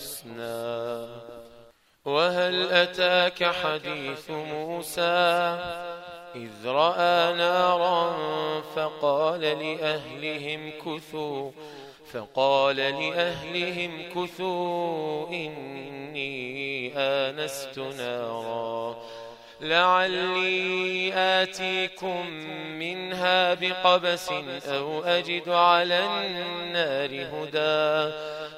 الحسنى. وهل أتاك حديث موسى؟ إذ رأى نارا فقال لأهلهم كثوا فقال لأهلهم كثوا إني آنست نارا. لعلي آتيكم منها بقبس أو أجد على النار هدى.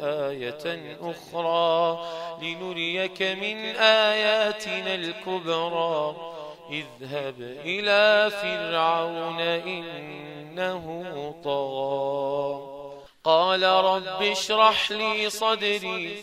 آية أخرى لنريك من آياتنا الكبرى. اذهب إلى فرعون إنه طغى. قال رب اشرح لي صدري.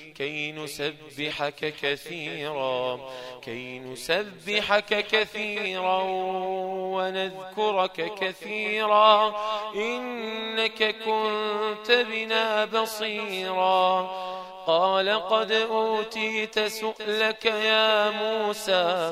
كي نسبحك كثيرا كي نسبحك كثيرا ونذكرك كثيرا إنك كنت بنا بصيرا. قال قد أوتيت سؤلك يا موسى.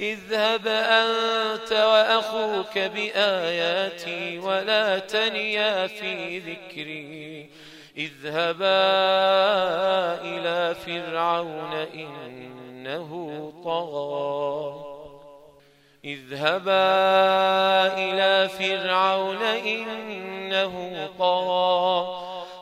اذهب أنت وأخوك بآياتي ولا تنيا في ذكري. اذهبا إلى فرعون إنه طغى. اذهبا إلى فرعون إنه طغى.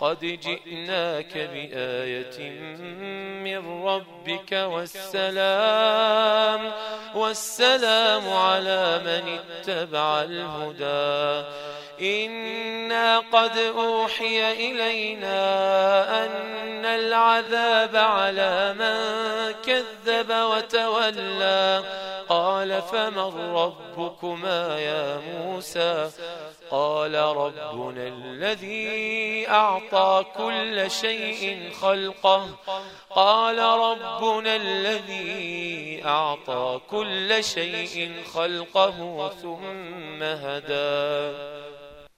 قد جئناك بآية من ربك والسلام والسلام على من اتبع الهدى إنا قد أوحي إلينا أن العذاب على من كذب وتولى قال فمن ربكما يا موسى؟ قال ربنا الذي أعطى كل شيء خلقه. قال ربنا الذي أعطى كل شيء خلقه ثم هدى.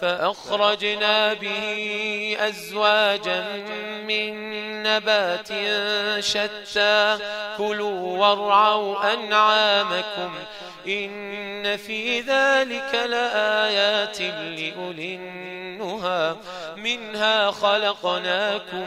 فأخرجنا به أزواجا من نبات شتى. كلوا وارعوا أنعامكم إن في ذلك لآيات لأولي النهى. منها خلقناكم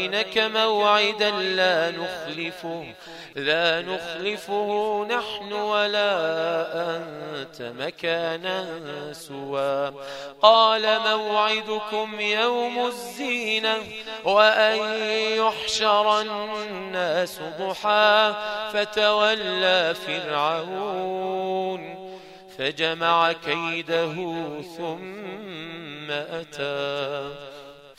وبينك موعدا لا نخلفه لا نخلفه نحن ولا أنت مكانا سوى. قال موعدكم يوم الزينة وأن يحشر الناس ضحى فتولى فرعون فجمع كيده ثم أتى.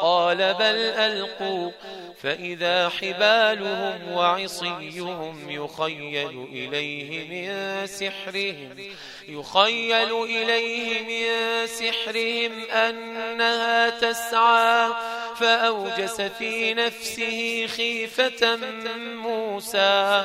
قال بل ألقوا. فإذا حبالهم وعصيهم يخيل إليه من سحرهم يخيل إليه من سحرهم أنها تسعى. فأوجس في نفسه خيفة موسى.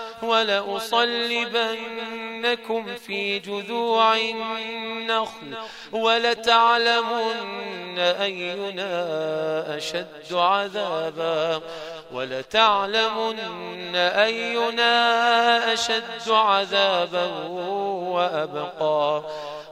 ولأصلبنكم في جذوع النخل ولتعلمن أينا أشد عذابا ولتعلمن أينا أشد عذابا وأبقى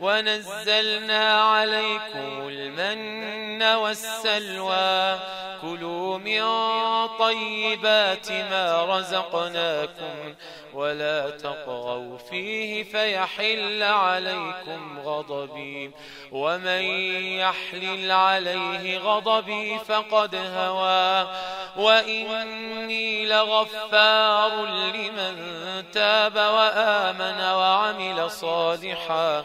ونزلنا عليكم المن والسلوى. كلوا من طيبات ما رزقناكم ولا تطغوا فيه فيحل عليكم غضبي. ومن يحلل عليه غضبي فقد هوى. وإني لغفار لمن تاب وآمن وعمل صالحا.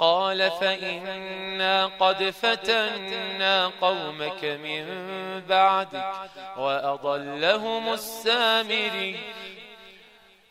قال فإنا قد فتنا قومك من بعدك وأضلهم السامري.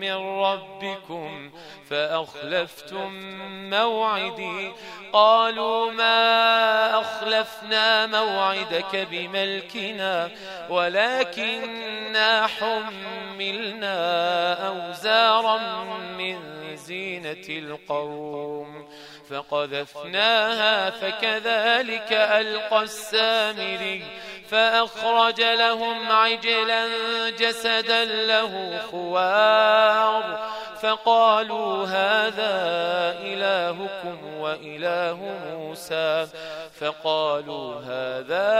من ربكم فأخلفتم موعدي. قالوا ما أخلفنا موعدك بملكنا ولكننا حملنا أوزارا من زينة القوم. فقذفناها فكذلك ألقى السامري فأخرج لهم عجلا جسدا له خوار فقالوا هذا إلهكم وإله موسى فقالوا هذا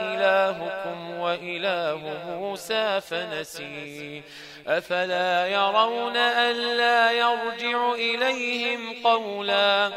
إلهكم وإله موسى فنسي أفلا يرون ألا يرجع إليهم قولا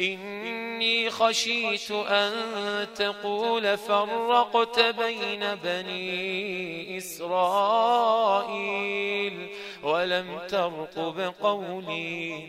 إني خشيت أن تقول فرقت بين بني إسرائيل ولم ترقب قولي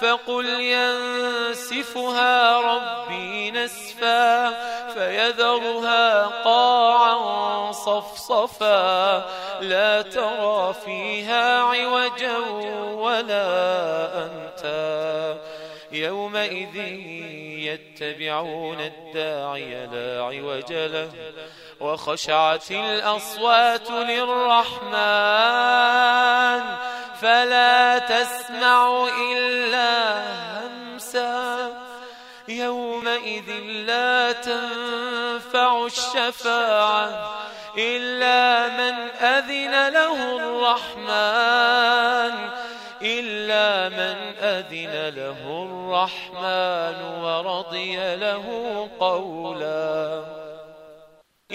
فقل ينسفها ربي نسفا فيذرها قاعا صفصفا. لا ترى فيها عوجا ولا أنتا. يومئذ يتبعون الداعي لا عوج له وخشعت الأصوات للرحمن. فلا تسمع إلا همسا. يومئذ لا تنفع الشفاعة إلا من أذن له الرحمن. إلا من أذن له الرحمن ورضي له قولا.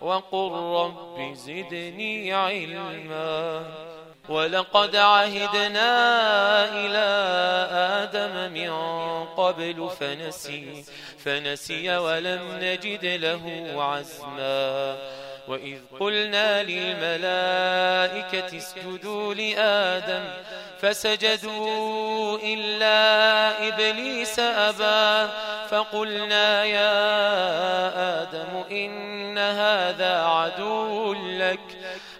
وقل رب زدني علما. ولقد عهدنا إلى آدم من قبل فنسي فنسي ولم نجد له عزما. وإذ قلنا للملائكة اسجدوا لآدم فسجدوا إلا إبليس أبى فقلنا يا آدم إن هذا عدو لك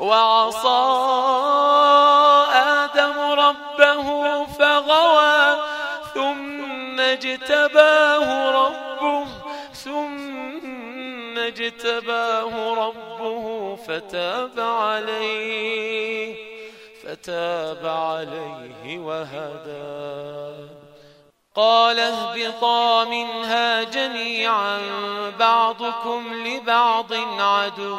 وعصى آدم ربه فغوى ثم اجتباه ربه ثم اجتباه ربه فتاب عليه فتاب عليه وهدى. قال اهبطا منها جميعا بعضكم لبعض عدو.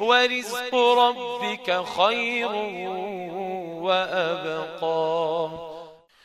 ورزق ربك خير وأبقى.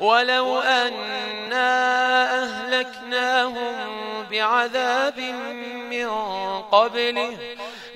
ولو أنا أهلكناهم بعذاب من قبله